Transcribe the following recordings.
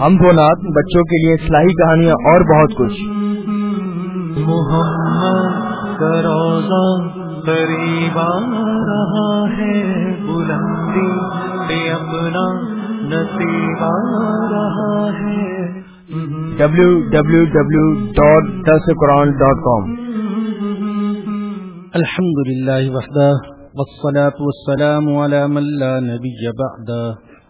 ہم دو نات بچوں کے لیے اصلاحی کہانیاں اور بہت کچھ۔ محمد روزہ قریب رہا ہے بلندی پہ اپنا نصیب رہا ہے۔ W W W dot this Quran dot com الحمد للہ وحدہ والصلاة والسلام على من لا نبي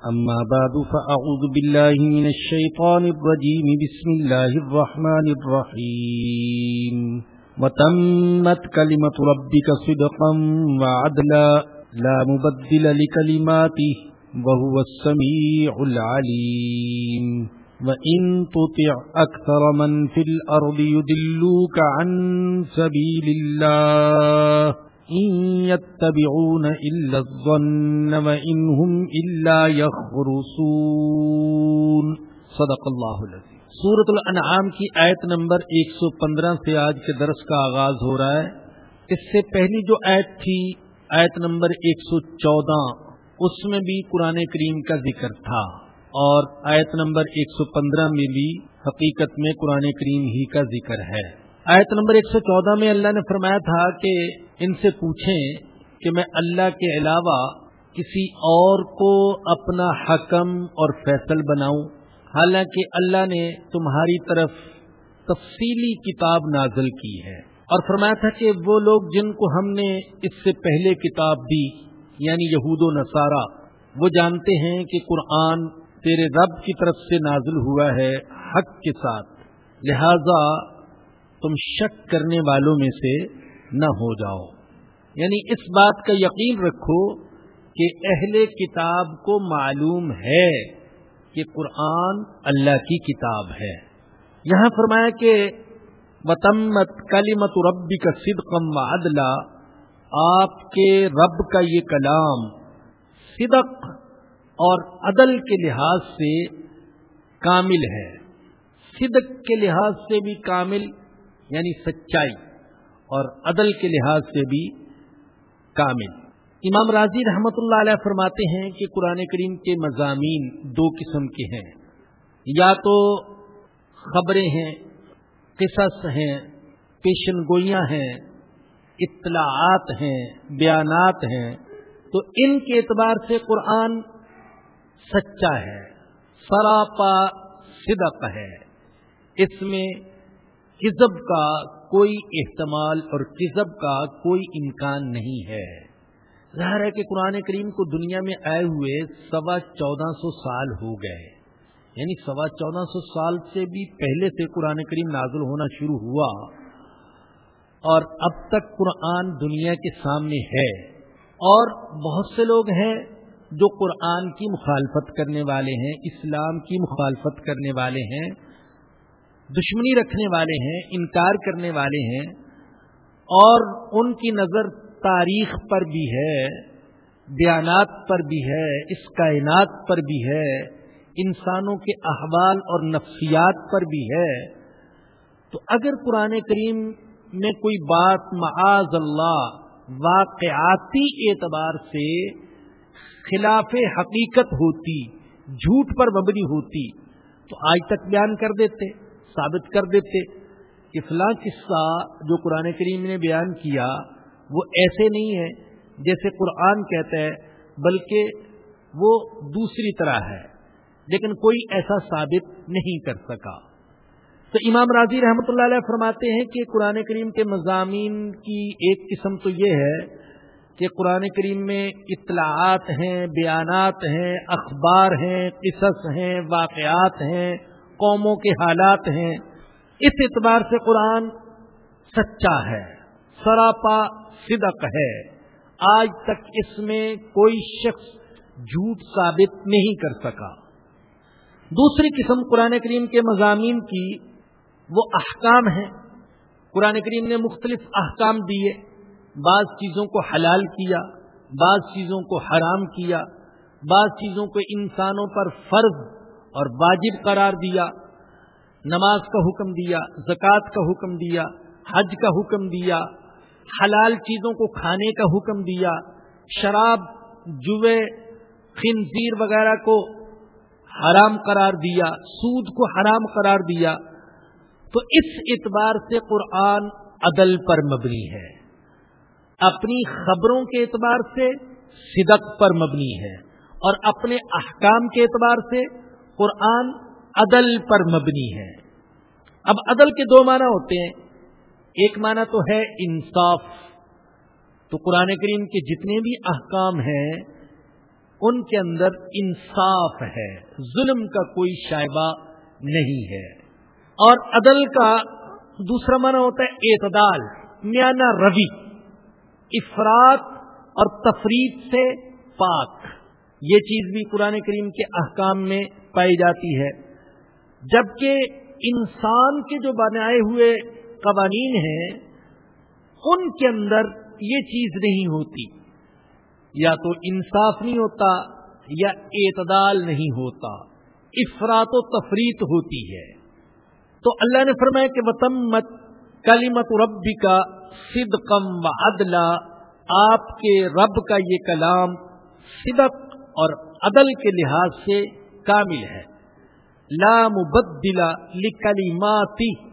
أما بعد، فأعوذ بالله من الشيطان الرجيم. بسم الله الرحمن الرحيم. وتمت كلمة ربك صدقا وعدلا. لا مبدل لكلماته، وهو السميع العليم. وَإِن تُطِعْ أَكْثَرَ مَن فِي الْأَرْضِ يُدِلُّوكَ عَن سَبِيلِ اللَّهِ. إِن يَتَّبِعُونَ إِلَّا الظَّنَّ وَإِنْ هُمْ إِلَّا يَخْرُصُونَ صدق اللہ العظیم۔ سورة الانعام کی آیت نمبر 115 سے آج کے درس کا آغاز ہو رہا ہے۔ اس سے پہلی جو آیت تھی آیت نمبر 114 اس میں بھی قرآن کریم کا ذکر تھا۔ اور آیت نمبر 115 میں بھی حقیقت میں قرآن کریم ہی کا ذکر ہے۔ آیت نمبر 114 میں اللہ نے فرمایا تھا کہ ان سے پوچھیں کہ میں اللہ کے علاوہ کسی اور کو اپنا حکم اور فیصل بناؤں۔ حالانکہ اللہ نے تمہاری طرف تفصیلی کتاب نازل کی ہے۔ اور فرمایا تھا کہ وہ لوگ جن کو ہم نے اس سے پہلے کتاب دی یعنی یہود و نصارہ، وہ جانتے ہیں کہ قرآن تیرے رب کی طرف سے نازل ہوا ہے حق کے ساتھ۔ لہذا تم شک کرنے والوں میں سے نہ ہو جاؤ۔ یعنی اس بات کا یقین رکھو کہ اہل کتاب کو معلوم ہے کہ قرآن اللہ کی کتاب ہے۔ یہاں فرمایا کہ وطمت کلیمت ربی کا صدقم عدلہ آپ کے رب کا یہ کلام صدق اور عدل کے لحاظ سے کامل ہے۔ صدق کے لحاظ سے بھی کامل یعنی سچائی، اور عدل کے لحاظ سے بھی کامل۔ امام راضی رحمت اللہ علیہ فرماتے ہیں کہ قرآن کریم کے مضامین دو قسم کے ہیں۔ یا تو خبریں ہیں، قصص ہیں، پیشن گوئیاں ہیں، اطلاعات ہیں، بیانات ہیں، تو ان کے اعتبار سے قرآن سچا ہے، سراپا صدق ہے۔ اس میں کزب کا کوئی احتمال اور کزب کا کوئی امکان نہیں ہے۔ ظاہر ہے کہ قرآن کریم کو دنیا میں آئے ہوئے سوا چودہ سو سال ہو گئے۔ یعنی سوا چودہ سو سال سے بھی پہلے سے قرآن کریم نازل ہونا شروع ہوا۔ اور اب تک قرآن دنیا کے سامنے ہے۔ اور بہت سے لوگ ہیں جو قرآن کی مخالفت کرنے والے ہیں، اسلام کی مخالفت کرنے والے ہیں۔ دشمنی رکھنے والے ہیں، انکار کرنے والے ہیں، اور ان کی نظر تاریخ پر بھی ہے، بیانات پر بھی ہے، اس کائنات پر بھی ہے، انسانوں کے احوال اور نفسیات پر بھی ہے۔ تو اگر قرآن کریم میں کوئی بات معاذ اللہ واقعاتی اعتبار سے خلاف حقیقت ہوتی، جھوٹ پر مبنی ہوتی، تو آج تک بیان کر دیتے۔ ثابت کر دیتے کہ فلاں قصہ جو قرآن کریم نے بیان کیا وہ ایسے نہیں ہے جیسے قرآن کہتا ہے، بلکہ وہ دوسری طرح ہے۔ لیکن کوئی ایسا ثابت نہیں کر سکا۔ تو امام راضی رحمۃ اللہ علیہ فرماتے ہیں کہ قرآن کریم کے مضامین کی ایک قسم تو یہ ہے کہ قرآن کریم میں اطلاعات ہیں، بیانات ہیں، اخبار ہیں، قصص ہیں، واقعات ہیں۔ قوموں کے حالات ہیں، اس اعتبار سے قرآن سچا ہے، سراپا صدق ہے۔ آج تک اس میں کوئی شخص جھوٹ ثابت نہیں کر سکا۔ دوسری قسم قرآن کریم کے مضامین کی وہ احکام ہیں۔ قرآن کریم نے مختلف احکام دیے، بعض چیزوں کو حلال کیا، بعض چیزوں کو حرام کیا، بعض چیزوں کو انسانوں پر فرض اور واجب قرار دیا، نماز کا حکم دیا، زکوٰۃ کا حکم دیا، حج کا حکم دیا، حلال چیزوں کو کھانے کا حکم دیا، شراب جوے خنزیر وغیرہ کو حرام قرار دیا، سود کو حرام قرار دیا۔ تو اس اعتبار سے قرآن عدل پر مبنی ہے۔ اپنی خبروں کے اعتبار سے صدق پر مبنی ہے۔ اور اپنے احکام کے اعتبار سے قرآن عدل پر مبنی ہے۔ اب عدل کے دو معنی ہوتے ہیں۔ ایک معنی تو ہے انصاف۔ تو قرآن کریم کے جتنے بھی احکام ہیں، ان کے اندر انصاف ہے۔ ظلم کا کوئی شائبہ نہیں ہے۔ اور عدل کا دوسرا معنی ہوتا ہے اعتدال، میانہ روی۔ افراد اور تفریح سے پاک۔ یہ چیز بھی قرآن کریم کے احکام میں پائی جاتی ہے۔ جبکہ انسان کے جو بنائے ہوئے قوانین ہیں، ان کے اندر یہ چیز نہیں ہوتی۔ یا تو انصاف نہیں ہوتا، یا اعتدال نہیں ہوتا۔ افراد و تفریح ہوتی ہے۔ تو اللہ نے فرمایا کہ وطمت کلیمت ربی کا صدقم و عدلا آپ کے رب کا یہ کلام صدق اور عدل کے لحاظ سے کامل ہے۔ لا مبدلا لکلیماتی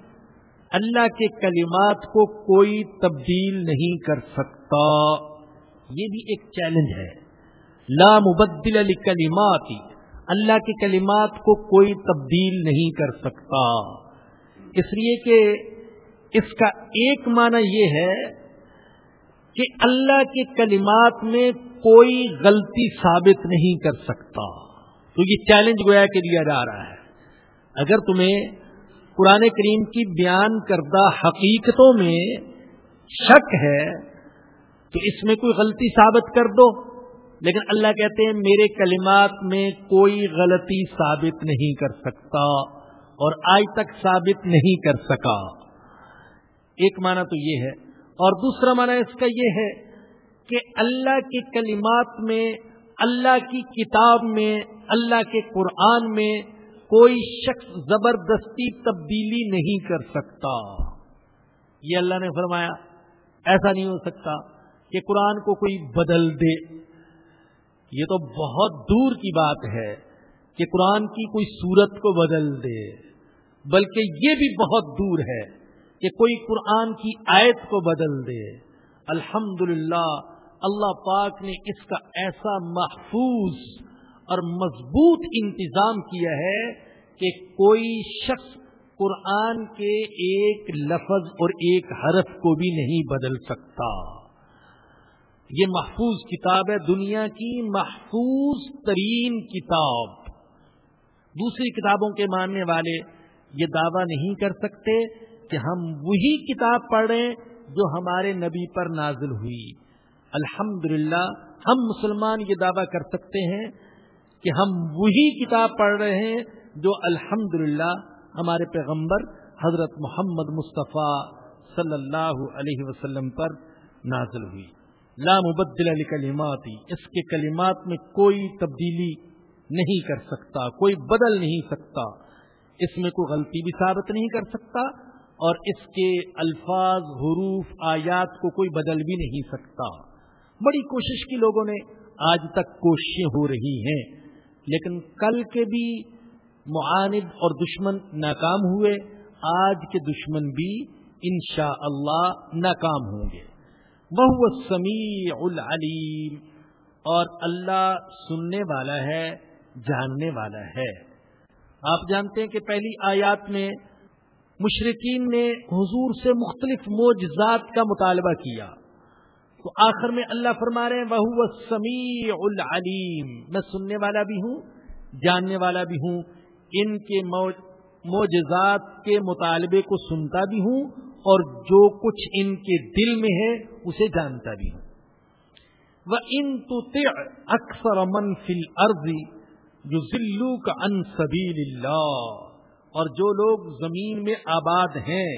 اللہ کے کلمات کو کوئی تبدیل نہیں کر سکتا۔ یہ بھی ایک چیلنج ہے۔ لا مبدل علی کلیماتی اللہ کے کلمات کو کوئی تبدیل نہیں کر سکتا۔ اس لیے کہ اس کا ایک معنی یہ ہے کہ اللہ کے کلمات میں کوئی غلطی ثابت نہیں کر سکتا۔ تو یہ چیلنج گویا کے دیا جا رہا ہے۔ اگر تمہیں قرآن کریم کی بیان کردہ حقیقتوں میں شک ہے، تو اس میں کوئی غلطی ثابت کر دو۔ لیکن اللہ کہتے ہیں، میرے کلمات میں کوئی غلطی ثابت نہیں کر سکتا اور آج تک ثابت نہیں کر سکا۔ ایک معنی تو یہ ہے۔ اور دوسرا معنی اس کا یہ ہے کہ اللہ کے کلمات میں، اللہ کی کتاب میں اللہ کے قرآن میں کوئی شخص زبردستی تبدیلی نہیں کر سکتا۔ یہ اللہ نے فرمایا، ایسا نہیں ہو سکتا کہ قرآن کو کوئی بدل دے۔ یہ تو بہت دور کی بات ہے کہ قرآن کی کوئی صورت کو بدل دے، بلکہ یہ بھی بہت دور ہے کہ کوئی قرآن کی آیت کو بدل دے۔ الحمد اللہ پاک نے اس کا ایسا محفوظ اور مضبوط انتظام کیا ہے کہ کوئی شخص قرآن کے ایک لفظ اور ایک حرف کو بھی نہیں بدل سکتا۔ یہ محفوظ کتاب ہے دنیا کی، محفوظ ترین کتاب۔ دوسری کتابوں کے ماننے والے یہ دعویٰ نہیں کر سکتے کہ ہم وہی کتاب پڑھ رہے ہیں جو ہمارے نبی پر نازل ہوئی۔ الحمد ہم مسلمان یہ دعویٰ کر سکتے ہیں کہ ہم وہی کتاب پڑھ رہے ہیں جو الحمد ہمارے پیغمبر حضرت محمد مصطفیٰ صلی اللہ علیہ وسلم پر نازل ہوئی۔ لا مبدل علی کلیماتی اس کے کلمات میں کوئی تبدیلی نہیں کر سکتا، کوئی بدل نہیں سکتا۔ اس میں کوئی غلطی بھی ثابت نہیں کر سکتا اور اس کے الفاظ، حروف، آیات کو کوئی بدل بھی نہیں سکتا۔ بڑی کوشش کی لوگوں نے آج تک کوششیں ہو رہی ہیں۔ لیکن کل کے بھی معاند اور دشمن ناکام ہوئے، آج کے دشمن بھی انشاء اللہ ناکام ہوں گے۔ وہ سمیع العلیم، اور اللہ سننے والا ہے، جاننے والا ہے۔ آپ جانتے ہیں کہ پہلی آیات میں مشرقین نے حضور سے مختلف موجزات کا مطالبہ کیا۔ تو آخر میں اللہ فرما رہے ہیں وہ سمیع العلیم میں سننے والا بھی ہوں، جاننے والا بھی ہوں، ان کے موجزات کے مطالبے کو سنتا بھی ہوں اور جو کچھ ان کے دل میں ہے اسے جانتا بھی ہوں۔ وہ ان تو اکثر من فل عرضی جو ذلو کا ان سبیل اللہ اور جو لوگ زمین میں آباد ہیں،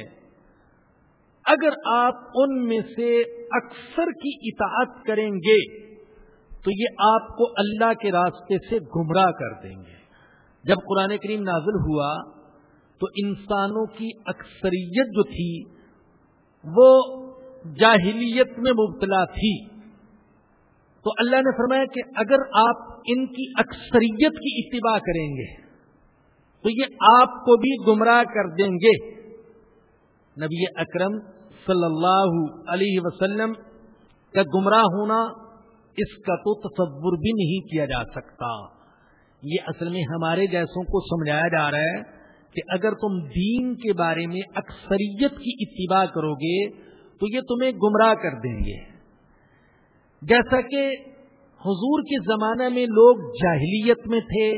اگر آپ ان میں سے اکثر کی اطاعت کریں گے، تو یہ آپ کو اللہ کے راستے سے گمراہ کر دیں گے۔ جب قرآن کریم نازل ہوا، تو انسانوں کی اکثریت جو تھی، وہ جاہلیت میں مبتلا تھی۔ تو اللہ نے فرمایا کہ اگر آپ ان کی اکثریت کی اتباع کریں گے، تو یہ آپ کو بھی گمراہ کر دیں گے۔ نبی اکرم صلی اللہ علیہ وسلم کا گمراہ ہونا اس کا تو تصور بھی نہیں کیا جا سکتا۔ یہ اصل میں ہمارے جیسوں کو سمجھایا جا رہا ہے کہ اگر تم دین کے بارے میں اکثریت کی اتباع کرو گے تو یہ تمہیں گمراہ کر دیں گے۔ جیسا کہ حضور کے زمانے میں لوگ جاہلیت میں تھے،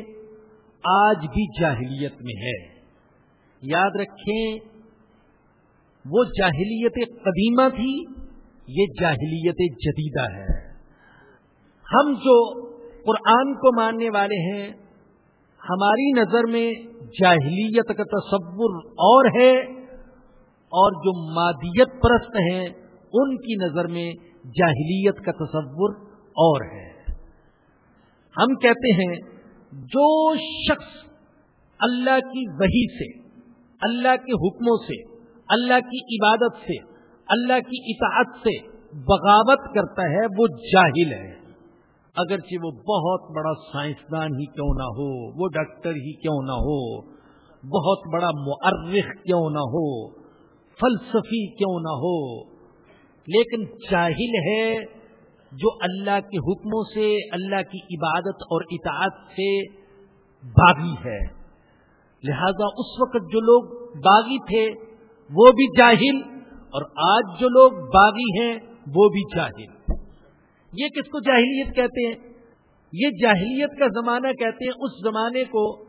آج بھی جاہلیت میں ہے۔ یاد رکھیں وہ جاہلیت قدیمہ تھی، یہ جاہلیت جدیدہ ہے۔ ہم جو قرآن کو ماننے والے ہیں، ہماری نظر میں جاہلیت کا تصور اور ہے اور جو مادیت پرست ہیں، ان کی نظر میں جاہلیت کا تصور اور ہے۔ ہم کہتے ہیں، جو شخص اللہ کی وہی سے، اللہ کے حکموں سے اللہ کی عبادت سے، اللہ کی اطاعت سے بغاوت کرتا ہے، وہ جاہل ہے۔ اگرچہ وہ بہت بڑا سائنسدان ہی کیوں نہ ہو، وہ ڈاکٹر ہی کیوں نہ ہو، بہت بڑا معرخ کیوں نہ ہو، فلسفی کیوں نہ ہو، لیکن جاہل ہے جو اللہ کے حکموں سے، اللہ کی عبادت اور اطاعت سے باغی ہے۔ لہذا اس وقت جو لوگ باغی تھے وہ بھی جاہل اور آج جو لوگ باغی ہیں وہ بھی جاہل۔ یہ کس کو جاہلیت کہتے ہیں؟ یہ جاہلیت کا زمانہ کہتے ہیں اس زمانے کو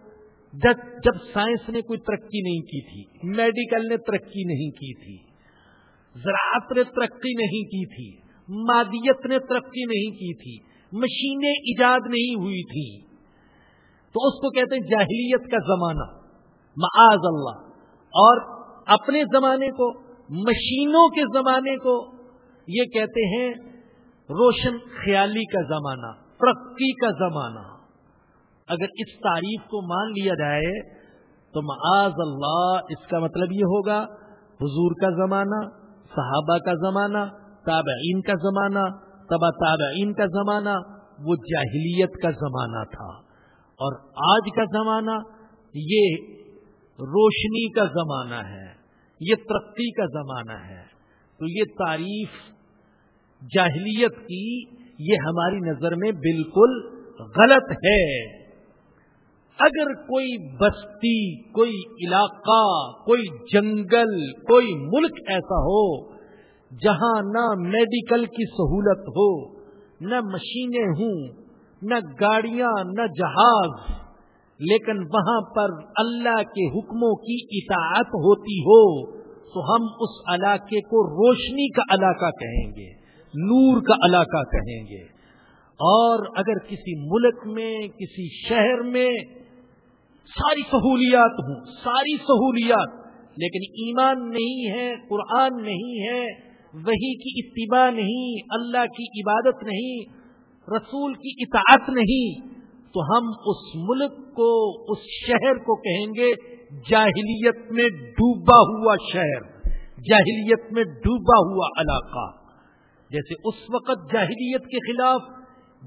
جب جب سائنس نے کوئی ترقی نہیں کی تھی، میڈیکل نے ترقی نہیں کی تھی، زراعت نے ترقی نہیں کی تھی، مادیت نے ترقی نہیں کی تھی، مشینیں ایجاد نہیں ہوئی تھی۔ تو اس کو کہتے ہیں جاہلیت کا زمانہ، معاذ اللہ۔ اور اپنے زمانے کو، مشینوں کے زمانے کو، یہ کہتے ہیں روشن خیالی کا زمانہ ترقی کا زمانہ۔ اگر اس تعریف کو مان لیا جائے تو معاذ اللہ، اس کا مطلب یہ ہوگا، حضور کا زمانہ، صحابہ کا زمانہ، تابعین کا زمانہ، تبا تابعین کا زمانہ، وہ جاہلیت کا زمانہ تھا۔ اور آج کا زمانہ، یہ روشنی کا زمانہ ہے، یہ ترقی کا زمانہ ہے۔ تو یہ تعریف جاہلیت کی، یہ ہماری نظر میں بالکل غلط ہے۔ اگر کوئی بستی، کوئی علاقہ، کوئی جنگل، کوئی ملک ایسا ہو جہاں نہ میڈیکل کی سہولت ہو، نہ مشینیں ہوں، نہ گاڑیاں، نہ جہاز لیکن وہاں پر اللہ کے حکموں کی اطاعت ہوتی ہو، تو ہم اس علاقے کو روشنی کا علاقہ کہیں گے، نور کا علاقہ کہیں گے۔ اور اگر کسی ملک میں، کسی شہر میں ساری سہولیات ہوں، ساری سہولیات، لیکن ایمان نہیں ہے، قرآن نہیں ہے وہی کی اتباع نہیں، اللہ کی عبادت نہیں، رسول کی اطاعت نہیں، تو ہم اس ملک کو اس شہر کو کہیں گے جاہلیت میں ڈوبا ہوا شہر جاہلیت میں ڈوبا ہوا علاقہ۔ جیسے اس وقت جاہلیت کے خلاف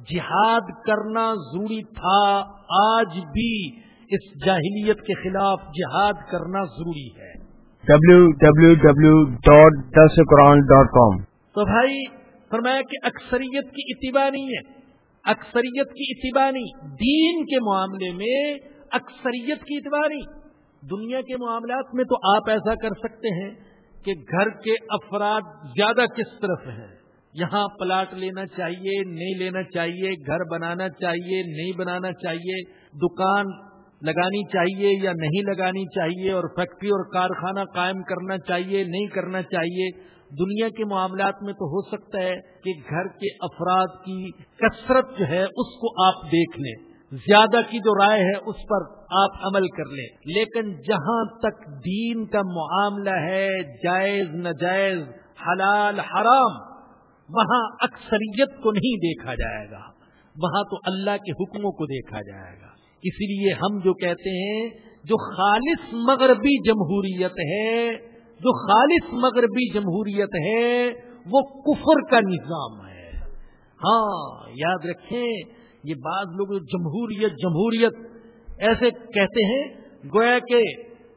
جہاد کرنا ضروری تھا آج بھی اس جاہلیت کے خلاف جہاد کرنا ضروری ہے۔ W W W dot this Quran dot com تو بھائی فرمایا کہ اکثریت کی اتباع نہیں ہے۔ اکثریت کی اتباع نہیں، دین کے معاملے میں اکثریت کی اتباع نہیں۔ دنیا کے معاملات میں تو آپ ایسا کر سکتے ہیں کہ گھر کے افراد زیادہ کس طرف ہیں؟ یہاں پلاٹ لینا چاہیے، نہیں لینا چاہیے، گھر بنانا چاہیے، نہیں بنانا چاہیے، دکان لگانی چاہیے یا نہیں لگانی چاہیے اور فیکٹری اور کارخانہ قائم کرنا چاہیے، نہیں کرنا چاہیے۔ دنیا کے معاملات میں تو ہو سکتا ہے کہ گھر کے افراد کی کثرت جو ہے اس کو آپ دیکھ لیں۔ زیادہ کی جو رائے ہے اس پر آپ عمل کر لیں۔ لیکن جہاں تک دین کا معاملہ ہے، جائز نجائز حلال، حرام، وہاں اکثریت کو نہیں دیکھا جائے گا۔ وہاں تو اللہ کے حکموں کو دیکھا جائے گا۔ اسی لیے ہم جو کہتے ہیں، جو خالص مغربی جمہوریت ہے جو خالص مغربی جمہوریت ہے، وہ کفر کا نظام ہے۔ ہاں یاد رکھیں، یہ بعض لوگ جمہوریت جمہوریت ایسے کہتے ہیں، گویا کہ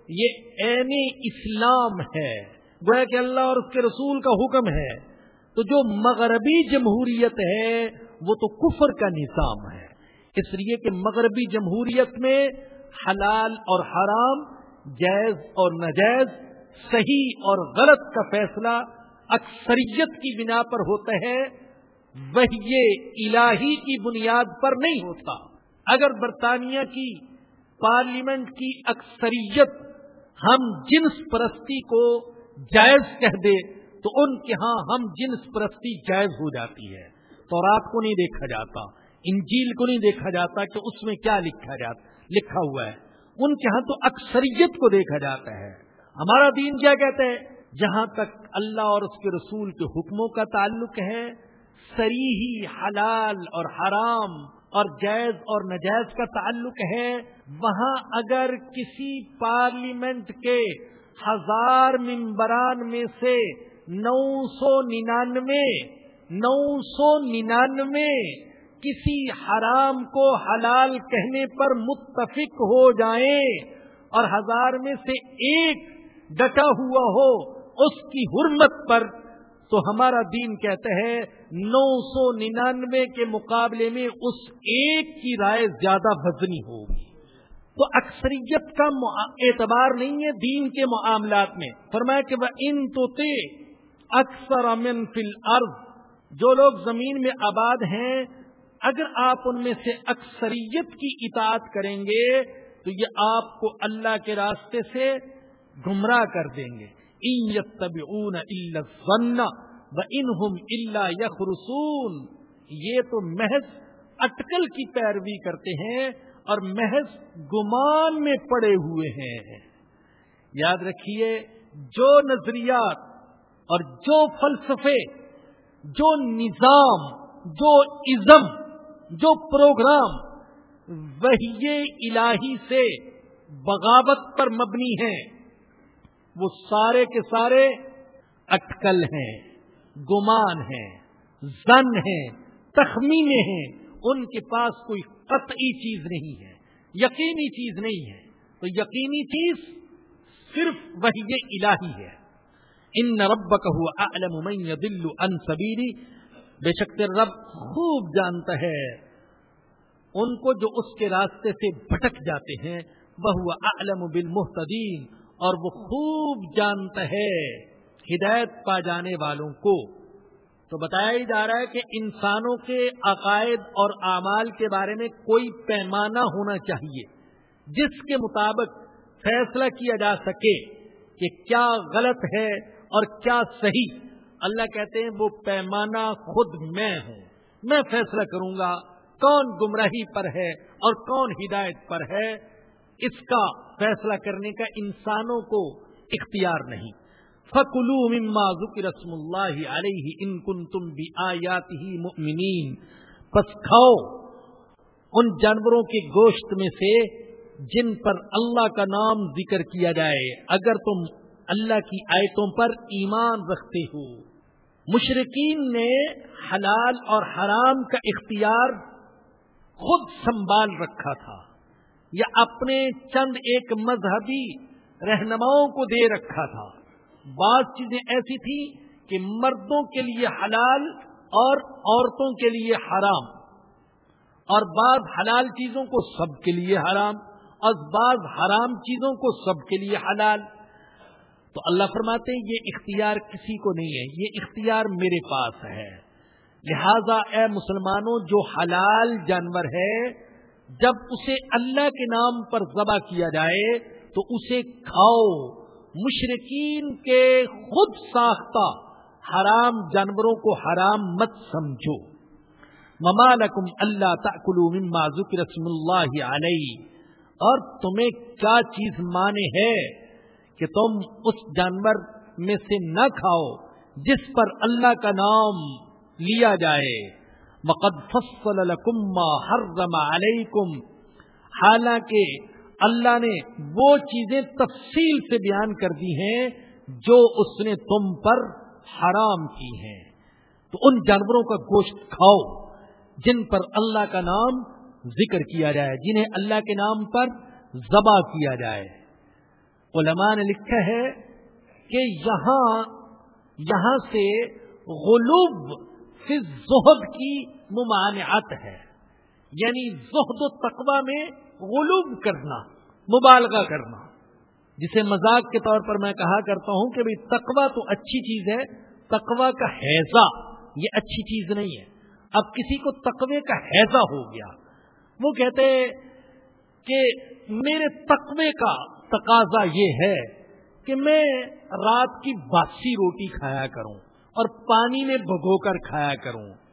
یہ عین اسلام ہے، گویا کہ اللہ اور اس کے رسول کا حکم ہے۔ تو جو مغربی جمہوریت ہے، وہ تو کفر کا نظام ہے۔ اس لیے کہ مغربی جمہوریت میں حلال اور حرام، جائز اور نجائز صحیح اور غلط کا فیصلہ اکثریت کی بنا پر ہوتا ہے وہ الہی کی بنیاد پر نہیں ہوتا۔ اگر برطانیہ کی پارلیمنٹ کی اکثریت ہم جنس پرستی کو جائز کہہ دے، تو ان کے ہاں ہم جنس پرستی جائز ہو جاتی ہے۔ تو رات کو نہیں دیکھا جاتا، انجیل کو نہیں دیکھا جاتا کہ اس میں کیا لکھا جاتا، لکھا ہوا ہے۔ ان کے ہاں تو اکثریت کو دیکھا جاتا ہے۔ ہمارا دین کیا کہتا ہے جہاں تک اللہ اور اس کے رسول کے حکموں کا تعلق ہے سریحی حلال اور حرام اور جائز اور نجائز کا تعلق ہے، وہاں اگر کسی پارلیمنٹ کے ہزار ممبران میں سے نو سو ننانوے، نو سو ننانوے کسی حرام کو حلال کہنے پر متفق ہو جائیں اور ہزار میں سے ایک ڈٹا ہوا ہو اس کی حرمت پر، تو ہمارا دین کہتا ہے، نو سو ننانوے کے مقابلے میں اس ایک کی رائے زیادہ وزنی ہوگی۔ تو اکثریت کا اعتبار نہیں ہے دین کے معاملات میں۔ فرمایا کہ وہ ان تو اکثر امن فل ارض جو لوگ زمین میں آباد ہیں، اگر آپ ان میں سے اکثریت کی اطاعت کریں گے، تو یہ آپ کو اللہ کے راستے سے گمراہ کر دیں گے۔ اون اللہ یخرسون یہ تو محض اٹکل کی پیروی کرتے ہیں اور محض گمان میں پڑے ہوئے ہیں۔ یاد رکھیے، جو نظریات اور جو فلسفے، جو نظام، جو ازم جو پروگرام وہی الہی سے بغاوت پر مبنی ہیں۔ وہ سارے کے سارے اٹکل ہیں، گمان ہیں، زن ہیں، تخمینے ہیں۔ ان کے پاس کوئی قطعی چیز نہیں ہے، یقینی چیز نہیں ہے۔ تو یقینی چیز صرف وہی الہی ہے۔ ان رب من دل ان سبیری بے شک رب خوب جانتا ہے۔ ان کو جو اس کے راستے سے بھٹک جاتے ہیں وہ علم بالمحتدین اور وہ خوب جانتا ہے ہدایت پا جانے والوں کو۔ تو بتایا ہی جا رہا ہے کہ انسانوں کے عقائد اور اعمال کے بارے میں کوئی پیمانہ ہونا چاہیے، جس کے مطابق فیصلہ کیا جا سکے کہ کیا غلط ہے اور کیا صحیح۔ اللہ کہتے ہیں، وہ پیمانہ خود میں ہوں، میں فیصلہ کروں گا کون گمراہی پر ہے اور کون ہدایت پر ہے۔ اس کا فیصلہ کرنے کا انسانوں کو اختیار نہیں۔ فکلو مما ذکر رسم اللہ علیہ ان کن تم بھی آیات ہی مؤمنین پس کھاؤ ان جانوروں کے گوشت میں سے جن پر اللہ کا نام ذکر کیا جائے۔ اگر تم اللہ کی آیتوں پر ایمان رکھتے ہو۔ مشرقین نے حلال اور حرام کا اختیار خود سنبھال رکھا تھا۔ یا اپنے چند ایک مذہبی رہنماؤں کو دے رکھا تھا۔ بعض چیزیں ایسی تھیں کہ مردوں کے لیے حلال اور عورتوں کے لیے حرام۔ اور بعض حلال چیزوں کو سب کے لیے حرام، اور بعض حرام چیزوں کو سب کے لیے حلال۔ تو اللہ فرماتے ہیں، یہ اختیار کسی کو نہیں ہے، یہ اختیار میرے پاس ہے۔ لہذا اے مسلمانوں، جو حلال جانور ہے جب اسے اللہ کے نام پر ذبح کیا جائے تو اسے کھاؤ۔ مشرقین کے خود ساختہ حرام جانوروں کو حرام مت سمجھو۔ ممالکم اللہ تاکلو مما ذکر رسم اللہ علیہ اور تمہیں کیا چیز مانے ہے کہ تم اس جانور میں سے نہ کھاؤ جس پر اللہ کا نام لیا جائے۔ مقد فصل لکم ما حرم علیکم۔ حالانکہ اللہ نے وہ چیزیں تفصیل سے بیان کر دی ہیں جو اس نے تم پر حرام کی ہیں۔ تو ان جانوروں کا گوشت کھاؤ جن پر اللہ کا نام ذکر کیا جائے، جنہیں اللہ کے نام پر ذبح کیا جائے۔ علماء نے لکھا ہے کہ یہاں یہاں سے غلوب فی زہد کی ممانعت ہے۔ یعنی زہد و تقوی میں غلوب کرنا، مبالغہ کرنا۔ جسے مذاق کے طور پر میں کہا کرتا ہوں کہ بھائی تقوی تو اچھی چیز ہے، تقوی کا حیضہ، یہ اچھی چیز نہیں ہے۔ اب کسی کو تقوی کا حیضہ ہو گیا، وہ کہتے کہ میرے تقوی کا تقاضا یہ ہے کہ میں رات کی باسی روٹی کھایا کروں اور پانی میں بھگو کر کھایا کروں۔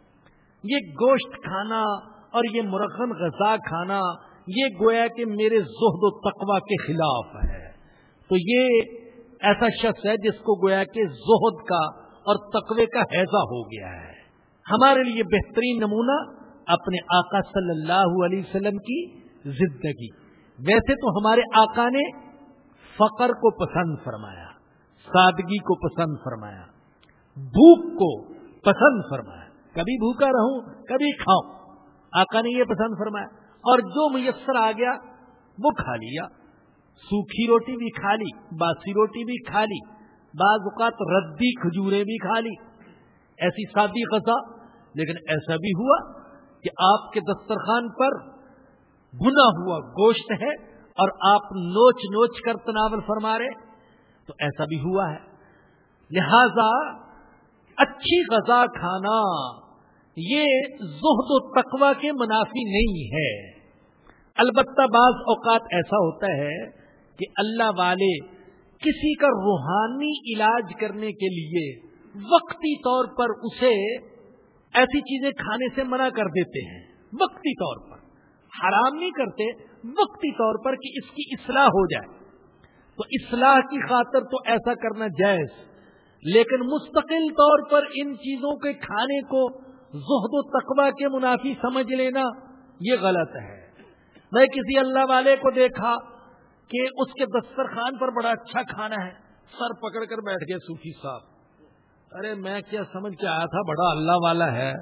یہ گوشت کھانا اور یہ مرغن غذا کھانا یہ گویا کہ میرے زہد و تقوا کے خلاف ہے۔ تو یہ ایسا شخص ہے جس کو گویا کہ زہد کا اور تقوی کا حیضہ ہو گیا ہے۔ ہمارے لیے بہترین نمونہ اپنے آقا صلی اللہ علیہ وسلم کی زندگی۔ ویسے تو ہمارے آقا نے فقر کو پسند فرمایا، سادگی کو پسند فرمایا، بھوک کو پسند فرمایا۔ کبھی بھوکا رہوں، کبھی کھاؤں۔ آقا نے یہ پسند فرمایا۔ اور جو میسر آ گیا، وہ کھا لیا۔ سوکھی روٹی بھی کھا لی، باسی روٹی بھی کھا لی، بعض اوقات ردی کھجورے بھی کھا لی۔ ایسی سادی غذا، لیکن ایسا بھی ہوا کہ آپ کے دسترخوان پر بنا ہوا گوشت ہے اور آپ نوچ نوچ کر تناول فرما رہے تو ایسا بھی ہوا ہے۔ لہذا اچھی غذا کھانا یہ زہد و تقوا کے منافی نہیں ہے۔ البتہ بعض اوقات ایسا ہوتا ہے کہ اللہ والے کسی کا روحانی علاج کرنے کے لیے وقتی طور پر اسے ایسی چیزیں کھانے سے منع کر دیتے ہیں۔ وقتی طور پر۔ حرام نہیں کرتے، وقتی طور پر کہ اس کی اصلاح ہو جائے۔ تو اصلاح کی خاطر تو ایسا کرنا جائز، لیکن مستقل طور پر ان چیزوں کے کھانے کو زہد و تقوی کے منافی سمجھ لینا یہ غلط ہے۔ میں کسی اللہ والے کو دیکھا کہ اس کے دسترخوان پر بڑا اچھا کھانا ہے، سر پکڑ کر بیٹھ گئے صوفی صاحب۔ ارے میں کیا سمجھ کے آیا تھا، بڑا اللہ والا ہے۔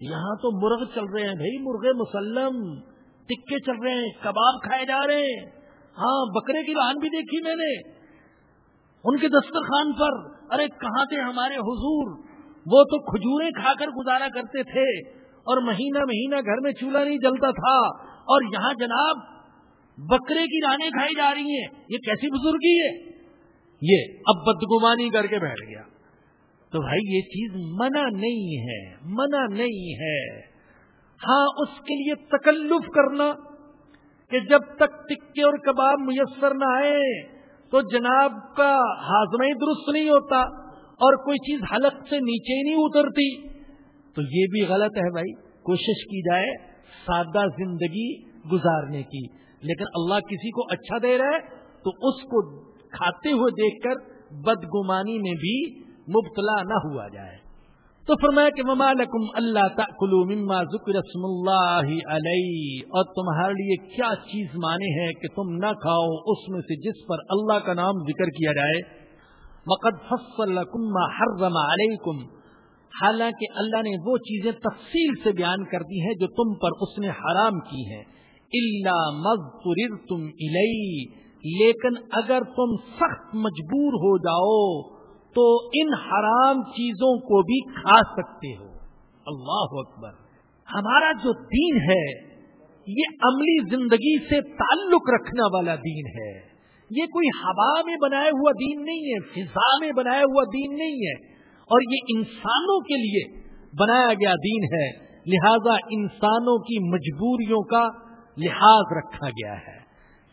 یہاں تو مرغ چل رہے ہیں بھائی مرغے مسلم۔ ٹکے چل رہے ہیں، کباب کھائے جا رہے ہیں۔ ہاں بکرے کی ران بھی دیکھی میں نے۔ ان کے دسترخوان پر، ارے کہاں تھے ہمارے حضور؟ وہ تو کھجورے کھا کر گزارا کرتے تھے اور مہینہ مہینہ گھر میں چولہا نہیں جلتا تھا اور یہاں جناب بکرے کی رانیں کھائی جا رہی ہیں۔ یہ کیسی بزرگی ہے؟ یہ اب بدگمانی کر کے بیٹھ گیا۔ تو بھائی یہ چیز منع نہیں ہے، منع نہیں ہے۔ ہاں اس کے لیے تکلف کرنا کہ جب تک ٹکے اور کباب میسر نہ آئے تو جناب کا ہاضمہ درست نہیں ہوتا۔ اور کوئی چیز حلق سے نیچے ہی نہیں اترتی۔ تو یہ بھی غلط ہے بھائی۔ کوشش کی جائے سادہ زندگی گزارنے کی۔ لیکن اللہ کسی کو اچھا دے رہا ہے تو اس کو کھاتے ہوئے دیکھ کر بدگمانی میں بھی مبتلا نہ ہوا جائے۔ تو فرمایا کہ مما لکم اللہ مما ذکر رسم اللہ علیہ اور تمہارے لیے کیا چیز مانے ہے کہ تم نہ کھاؤ اس میں سے جس پر اللہ کا نام ذکر کیا جائے۔ مقد فصل ما حرم علیکم حالانکہ اللہ نے وہ چیزیں تفصیل سے بیان کر دی ہیں جو تم پر اس نے حرام کی ہیں. اللہ مزر تم لیکن اگر تم سخت مجبور ہو جاؤ تو ان حرام چیزوں کو بھی کھا سکتے ہو. اللہ اکبر. ہمارا جو دین ہے، یہ عملی زندگی سے تعلق رکھنے والا دین ہے. یہ کوئی ہوا میں بنایا ہوا دین نہیں ہے، فضا میں بنایا ہوا دین نہیں ہے۔ اور یہ انسانوں کے لیے بنایا گیا دین ہے۔ لہذا انسانوں کی مجبوریوں کا لحاظ رکھا گیا ہے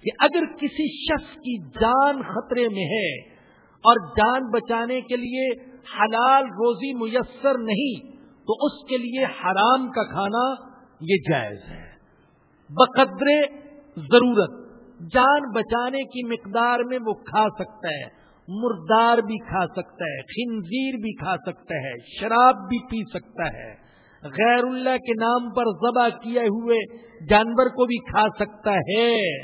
کہ اگر کسی شخص کی جان خطرے میں ہے اور جان بچانے کے لیے حلال، روزی، میسر نہیں، تو اس کے لیے حرام کا کھانا یہ جائز ہے۔ بقدر ضرورت جان بچانے کی مقدار میں وہ کھا سکتا ہے، مردار بھی کھا سکتا ہے، خنزیر بھی کھا سکتا ہے، شراب بھی پی سکتا ہے۔ غیر اللہ کے نام پر ذبح کیے ہوئے جانور کو بھی کھا سکتا ہے۔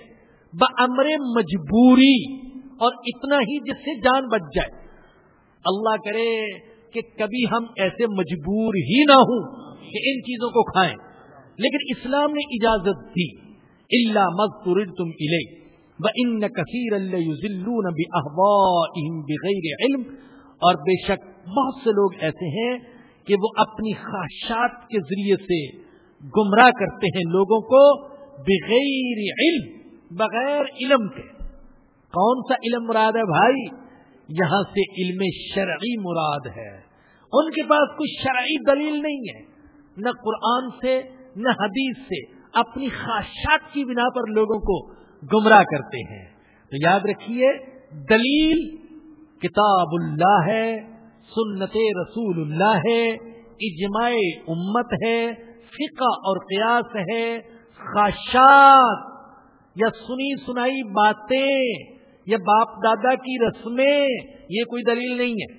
بمر مجبوری اور اتنا ہی جس سے جان بچ جائے۔ اللہ کرے کہ کبھی ہم ایسے مجبور ہی نہ ہوں کہ ان چیزوں کو کھائیں۔ لیکن اسلام نے اجازت دی۔ اللہ مزور تم الے ان کثیر اللہ بغیر علم اور بے شک بہت سے لوگ ایسے ہیں کہ وہ اپنی خواہشات کے ذریعے سے گمراہ کرتے ہیں لوگوں کو بغیر علم بغیر علم کے۔ کون سا علم مراد ہے بھائی؟ یہاں سے علم شرعی مراد ہے۔ ان کے پاس کوئی شرعی دلیل نہیں ہے، نہ قرآن سے، نہ حدیث سے۔ اپنی خواہشات کی بنا پر لوگوں کو گمراہ کرتے ہیں۔ تو یاد رکھیے، دلیل کتاب اللہ ہے، سنت رسول اللہ ہے، اجماع امت ہے، فقہ اور قیاس ہے۔ خواہشات یا سنی سنائی باتیں یا باپ دادا کی رسمیں، یہ کوئی دلیل نہیں ہے۔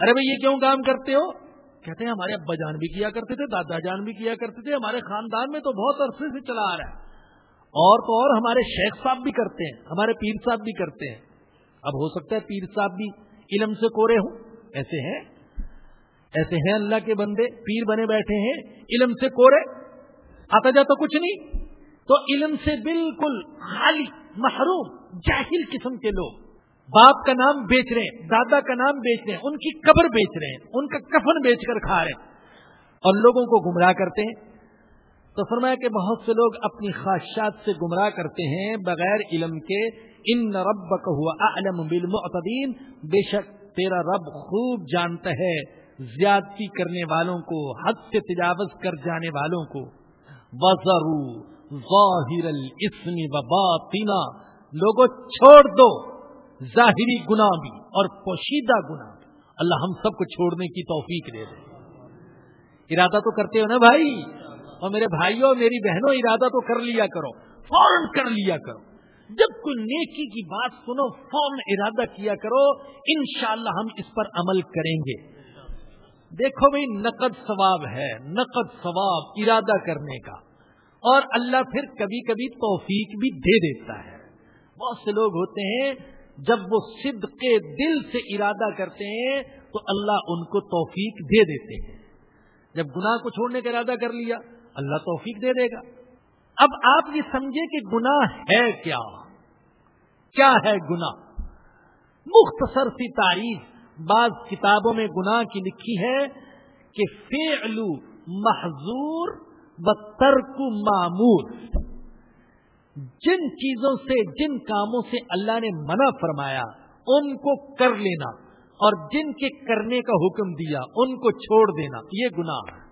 ارے بھائی، یہ کیوں کام کرتے ہو؟ کہتے ہیں ہمارے ابا جان بھی کیا کرتے تھے، دادا جان بھی کیا کرتے تھے، ہمارے خاندان میں تو بہت عرصے سے چلا آ رہا ہے۔ اور تو اور ہمارے شیخ صاحب بھی کرتے ہیں، ہمارے پیر صاحب بھی کرتے ہیں۔ اب ہو سکتا ہے پیر صاحب بھی علم سے کورے ہوں۔ ایسے ہیں ایسے ہیں اللہ کے بندے، پیر بنے بیٹھے ہیں، علم سے کورے۔ آتا جاتا کچھ نہیں۔ تو علم سے بالکل خالی محروم، جاہل قسم کے لوگ۔ باپ کا نام بیچ رہے ہیں، دادا کا نام بیچ رہے ہیں، ان کی قبر بیچ رہے ہیں، ان کا کفن بیچ کر کھا رہے ہیں۔ اور لوگوں کو گمراہ کرتے ہیں۔ تو فرمایا کہ بہت سے لوگ اپنی خواہشات سے گمراہ کرتے ہیں، بغیر علم کے۔ ان رب کا ہوا علم بالمعتدین۔ بے شک تیرا رب خوب جانتا ہے زیادتی کرنے والوں کو، حد سے تجاوز کر جانے والوں کو۔ وزرو ظاہر الاسم و باطنا لوگوں، چھوڑ دو۔ ظاہری گناہ بھی اور پوشیدہ گناہ بھی۔ اللہ ہم سب کو چھوڑنے کی توفیق دے دے۔ ارادہ تو کرتے ہو نا بھائی؟ اور میرے بھائیوں، میری بہنوں، ارادہ تو کر لیا کرو، فوراً کر لیا کرو۔ جب کوئی نیکی کی بات سنو، فوراً ارادہ کیا کرو، انشاءاللہ ہم اس پر عمل کریں گے۔ دیکھو بھائی، نقد ثواب ہے، نقد ثواب ارادہ کرنے کا۔ اور اللہ پھر کبھی کبھی توفیق بھی دے دیتا ہے۔ بہت سے لوگ ہوتے ہیں جب وہ صدق کے دل سے ارادہ کرتے ہیں تو اللہ ان کو توفیق دے دیتے ہیں۔ جب گناہ کو چھوڑنے کا ارادہ کر لیا، اللہ توفیق دے دے گا۔ اب آپ یہ سمجھے کہ گناہ ہے کیا؟ کیا ہے گناہ؟ مختصر سی تعریف بعض کتابوں میں گناہ کی لکھی ہے کہ فعل محضور بترک معمور جن چیزوں سے، جن کاموں سے اللہ نے منع فرمایا، ان کو کر لینا اور جن کے کرنے کا حکم دیا، ان کو چھوڑ دینا، یہ گناہ۔ ہے